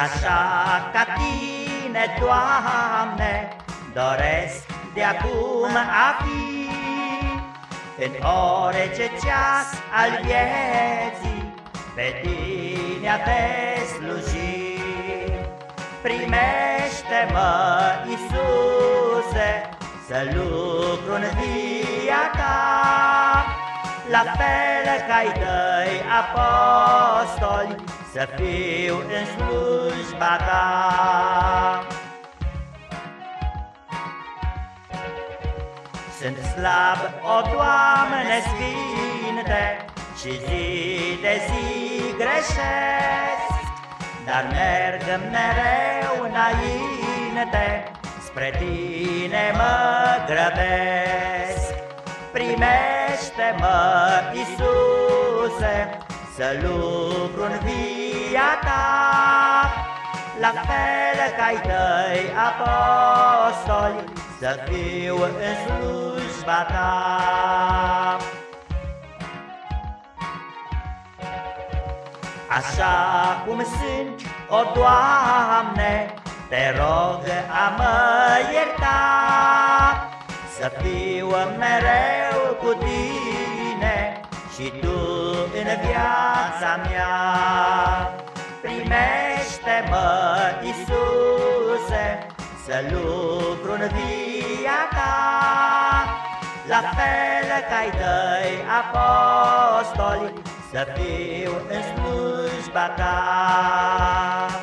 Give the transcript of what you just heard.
Așa ca tine, Doamne, doresc de acum a fi. În orice ceas al vieții, pe tine a te sluji Primește-mă, Iisuse, să lucru în via ta. La fel ca ai tăi apostoli, să fiu în slujba ta. Sunt slab, o Doamne sfinte Și zi de zi greșesc. Dar merg mereu înainte Spre Tine mă grăbesc. Primește-mă, Iisuse Să lucru în via Ta La fel ca ai tăi apostoli Să fiu în slujba Ta. Așa cum sunt, o Doamne, Te rog a mă ierta Să fiu mereu cu Tine Și Tu în viața mea. Primește-mă, Iisuse, Să lucru în via Ta. La fel ca ai tăi apostoli să fiu în slujba ta